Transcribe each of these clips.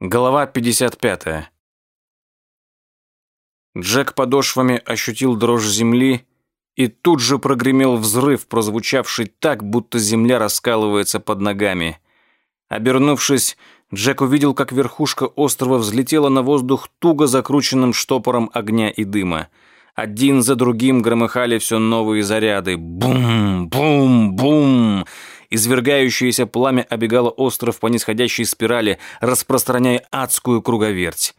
Голова 55. Джек подошвами ощутил дрожь земли, и тут же прогремел взрыв, прозвучавший так, будто земля раскалывается под ногами. Обернувшись, Джек увидел, как верхушка острова взлетела на воздух туго закрученным штопором огня и дыма. Один за другим громыхали все новые заряды. Бум, бум, бум. Извергающееся пламя обегало остров по нисходящей спирали, распространяя адскую круговерть.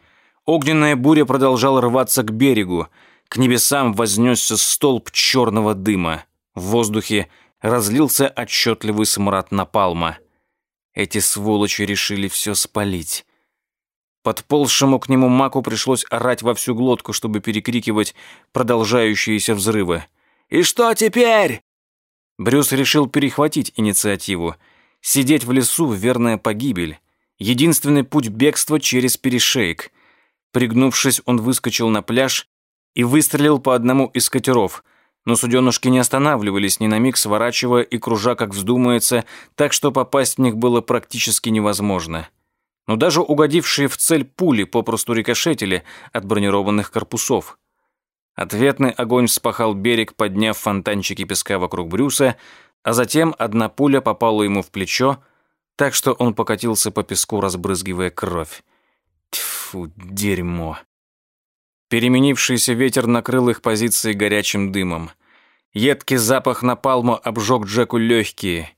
Огненная буря продолжала рваться к берегу. К небесам вознесся столб черного дыма. В воздухе разлился отчетливый смрад напалма. Эти сволочи решили все спалить. Подползшему к нему маку пришлось орать во всю глотку, чтобы перекрикивать продолжающиеся взрывы. «И что теперь?» Брюс решил перехватить инициативу. Сидеть в лесу — верная погибель. Единственный путь бегства через перешейк. Пригнувшись, он выскочил на пляж и выстрелил по одному из катеров. Но суденышки не останавливались ни на миг, сворачивая и кружа, как вздумается, так что попасть в них было практически невозможно. Но даже угодившие в цель пули попросту рикошетили от бронированных корпусов. Ответный огонь вспахал берег, подняв фонтанчики песка вокруг Брюса, а затем одна пуля попала ему в плечо, так что он покатился по песку, разбрызгивая кровь. Тьфу, дерьмо. Переменившийся ветер накрыл их позиции горячим дымом. Едкий запах напалма обжег Джеку легкие.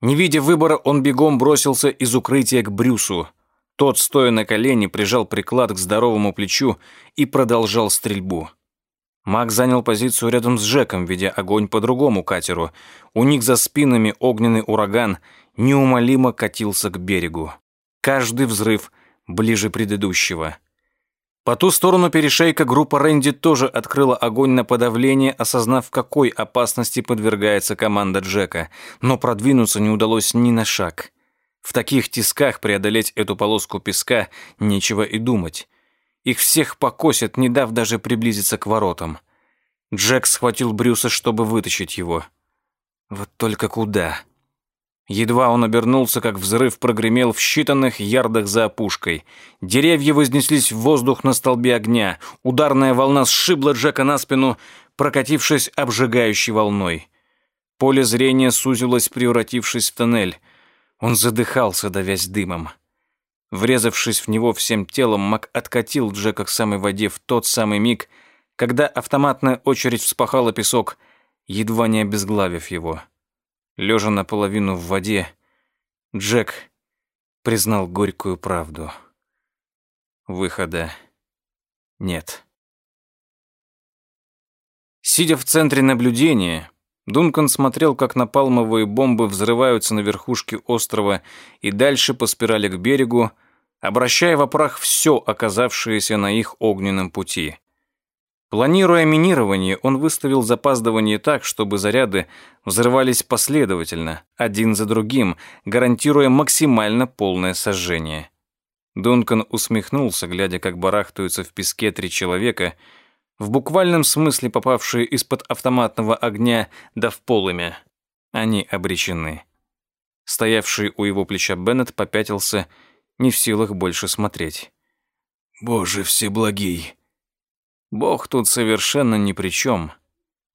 Не видя выбора, он бегом бросился из укрытия к Брюсу. Тот, стоя на колени, прижал приклад к здоровому плечу и продолжал стрельбу. Маг занял позицию рядом с Джеком, ведя огонь по другому катеру. У них за спинами огненный ураган неумолимо катился к берегу. Каждый взрыв ближе предыдущего. По ту сторону перешейка группа Рэнди тоже открыла огонь на подавление, осознав, какой опасности подвергается команда Джека, но продвинуться не удалось ни на шаг. В таких тисках преодолеть эту полоску песка нечего и думать. Их всех покосят, не дав даже приблизиться к воротам. Джек схватил Брюса, чтобы вытащить его. Вот только куда? Едва он обернулся, как взрыв прогремел в считанных ярдах за опушкой. Деревья вознеслись в воздух на столбе огня. Ударная волна сшибла Джека на спину, прокатившись обжигающей волной. Поле зрения сузилось, превратившись в тоннель. Он задыхался, давясь дымом. Врезавшись в него всем телом, Мак откатил Джека к самой воде в тот самый миг, когда автоматная очередь вспахала песок, едва не обезглавив его. Лежа наполовину в воде, Джек признал горькую правду. Выхода нет. Сидя в центре наблюдения, Дункан смотрел, как напалмовые бомбы взрываются на верхушке острова и дальше по спирали к берегу, обращая в прах все, оказавшееся на их огненном пути. Планируя минирование, он выставил запаздывание так, чтобы заряды взрывались последовательно, один за другим, гарантируя максимально полное сожжение. Дункан усмехнулся, глядя, как барахтаются в песке три человека — в буквальном смысле попавшие из-под автоматного огня да в полымя. Они обречены. Стоявший у его плеча Беннет попятился, не в силах больше смотреть. «Боже всеблагий!» Бог тут совершенно ни при чем.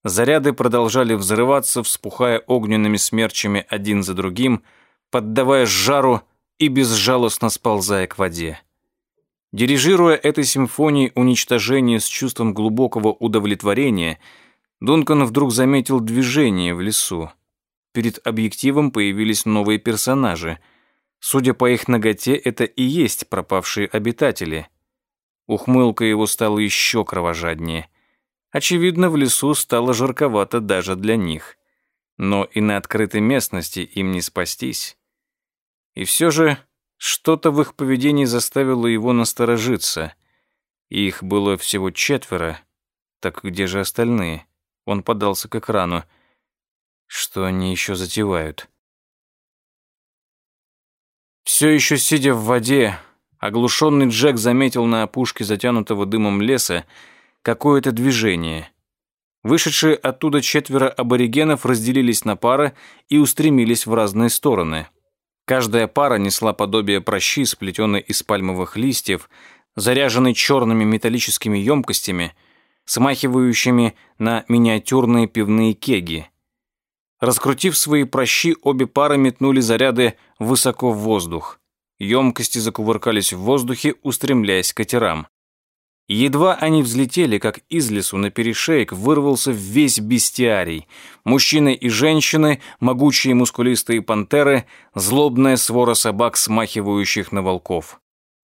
Заряды продолжали взрываться, вспухая огненными смерчами один за другим, поддавая жару и безжалостно сползая к воде. Дирижируя этой симфонией уничтожения с чувством глубокого удовлетворения, Дункан вдруг заметил движение в лесу. Перед объективом появились новые персонажи. Судя по их ноготе, это и есть пропавшие обитатели. Ухмылка его стала еще кровожаднее. Очевидно, в лесу стало жарковато даже для них. Но и на открытой местности им не спастись. И все же что-то в их поведении заставило его насторожиться. Их было всего четверо. Так где же остальные? Он подался к экрану. Что они еще затевают? Все еще сидя в воде, оглушенный Джек заметил на опушке затянутого дымом леса какое-то движение. Вышедшие оттуда четверо аборигенов разделились на пары и устремились в разные стороны. Каждая пара несла подобие прощи, сплетенной из пальмовых листьев, заряженной черными металлическими емкостями, смахивающими на миниатюрные пивные кеги. Раскрутив свои прощи, обе пары метнули заряды высоко в воздух. Емкости закувыркались в воздухе, устремляясь к катерам. Едва они взлетели, как из лесу на перешеек вырвался весь бестиарий. Мужчины и женщины, могучие мускулистые пантеры, злобная свора собак, смахивающих на волков.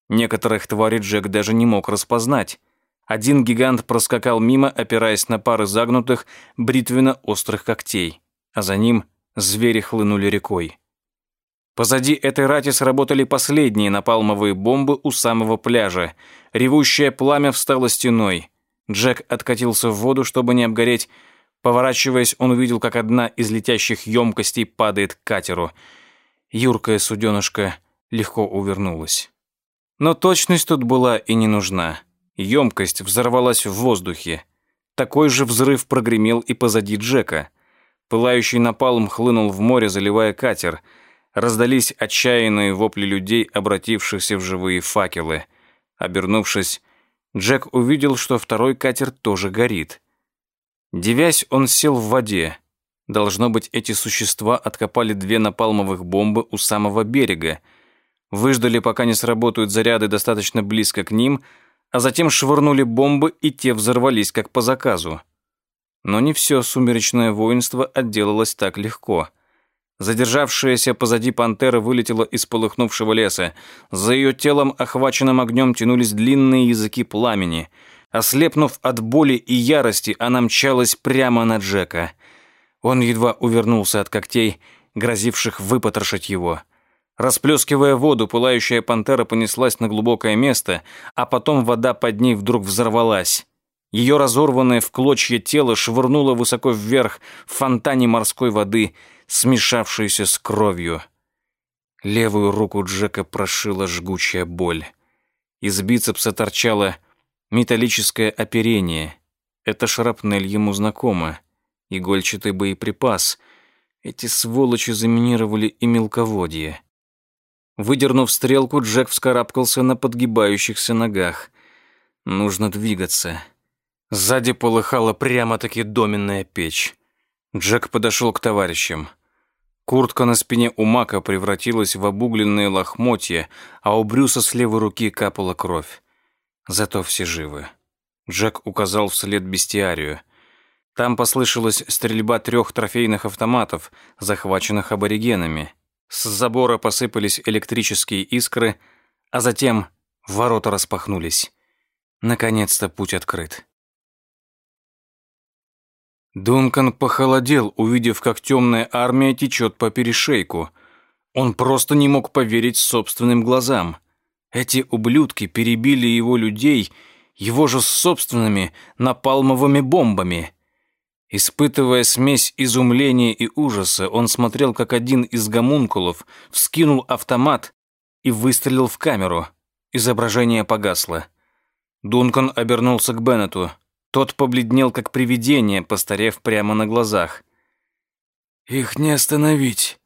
Некоторых тварей Джек даже не мог распознать. Один гигант проскакал мимо, опираясь на пары загнутых, бритвенно-острых когтей, а за ним звери хлынули рекой. Позади этой рати сработали последние напалмовые бомбы у самого пляжа. Ревущее пламя встало стеной. Джек откатился в воду, чтобы не обгореть. Поворачиваясь, он увидел, как одна из летящих емкостей падает к катеру. Юркая суденышка легко увернулась. Но точность тут была и не нужна. Емкость взорвалась в воздухе. Такой же взрыв прогремел и позади Джека. Пылающий напалм хлынул в море, заливая катер — Раздались отчаянные вопли людей, обратившихся в живые факелы. Обернувшись, Джек увидел, что второй катер тоже горит. Девясь, он сел в воде. Должно быть, эти существа откопали две напалмовых бомбы у самого берега, выждали, пока не сработают заряды достаточно близко к ним, а затем швырнули бомбы, и те взорвались, как по заказу. Но не все сумеречное воинство отделалось так легко. Задержавшаяся позади пантера вылетела из полыхнувшего леса. За ее телом, охваченным огнем, тянулись длинные языки пламени. Ослепнув от боли и ярости, она мчалась прямо на Джека. Он едва увернулся от когтей, грозивших выпотрошить его. Расплескивая воду, пылающая пантера понеслась на глубокое место, а потом вода под ней вдруг взорвалась. Ее разорванное в клочья тело швырнуло высоко вверх в фонтане морской воды – смешавшуюся с кровью. Левую руку Джека прошила жгучая боль. Из бицепса торчало металлическое оперение. Это шрапнель ему знакомо. Игольчатый боеприпас. Эти сволочи заминировали и мелководье. Выдернув стрелку, Джек вскарабкался на подгибающихся ногах. Нужно двигаться. Сзади полыхала прямо-таки доменная печь. Джек подошел к товарищам. Куртка на спине у Мака превратилась в обугленные лохмотья, а у Брюса с левой руки капала кровь. Зато все живы. Джек указал вслед бестиарию. Там послышалась стрельба трех трофейных автоматов, захваченных аборигенами. С забора посыпались электрические искры, а затем ворота распахнулись. Наконец-то путь открыт. Дункан похолодел, увидев, как темная армия течет по перешейку. Он просто не мог поверить собственным глазам. Эти ублюдки перебили его людей, его же собственными напалмовыми бомбами. Испытывая смесь изумления и ужаса, он смотрел, как один из гомункулов вскинул автомат и выстрелил в камеру. Изображение погасло. Дункан обернулся к Беннету. Тот побледнел, как привидение, постарев прямо на глазах. «Их не остановить».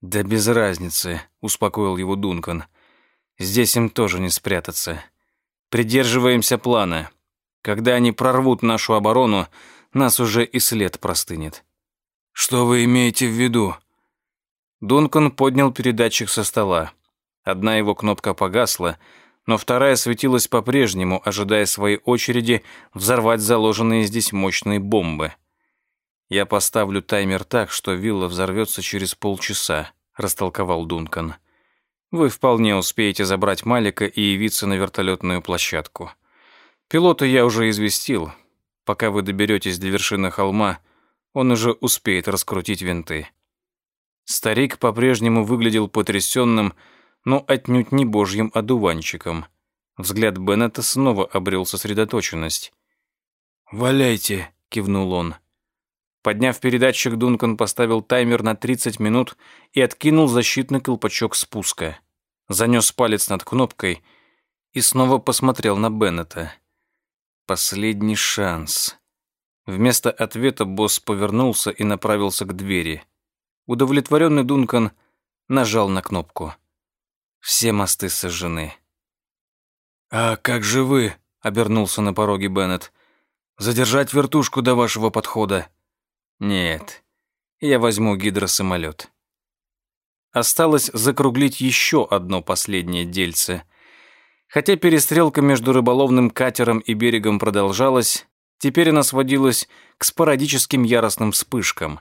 «Да без разницы», — успокоил его Дункан. «Здесь им тоже не спрятаться. Придерживаемся плана. Когда они прорвут нашу оборону, нас уже и след простынет». «Что вы имеете в виду?» Дункан поднял передатчик со стола. Одна его кнопка погасла — но вторая светилась по-прежнему, ожидая своей очереди взорвать заложенные здесь мощные бомбы. «Я поставлю таймер так, что вилла взорвется через полчаса», — растолковал Дункан. «Вы вполне успеете забрать Малика и явиться на вертолетную площадку. Пилота я уже известил. Пока вы доберетесь до вершины холма, он уже успеет раскрутить винты». Старик по-прежнему выглядел потрясенным, но отнюдь не божьим одуванчиком. Взгляд Беннета снова обрел сосредоточенность. «Валяйте», — кивнул он. Подняв передатчик, Дункан поставил таймер на 30 минут и откинул защитный колпачок спуска. Занес палец над кнопкой и снова посмотрел на Беннета. Последний шанс. Вместо ответа босс повернулся и направился к двери. Удовлетворенный Дункан нажал на кнопку. Все мосты сожжены. «А как же вы?» — обернулся на пороге Беннет. «Задержать вертушку до вашего подхода?» «Нет, я возьму гидросамолет». Осталось закруглить еще одно последнее дельце. Хотя перестрелка между рыболовным катером и берегом продолжалась, теперь она сводилась к спорадическим яростным вспышкам.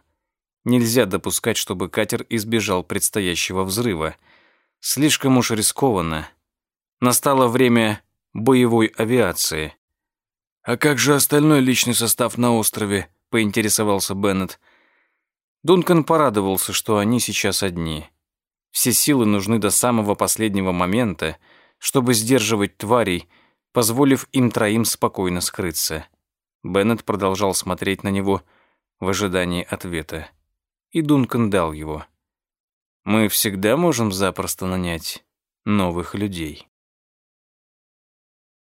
Нельзя допускать, чтобы катер избежал предстоящего взрыва. Слишком уж рискованно. Настало время боевой авиации. «А как же остальной личный состав на острове?» — поинтересовался Беннет. Дункан порадовался, что они сейчас одни. Все силы нужны до самого последнего момента, чтобы сдерживать тварей, позволив им троим спокойно скрыться. Беннет продолжал смотреть на него в ожидании ответа. И Дункан дал его. «Мы всегда можем запросто нанять новых людей».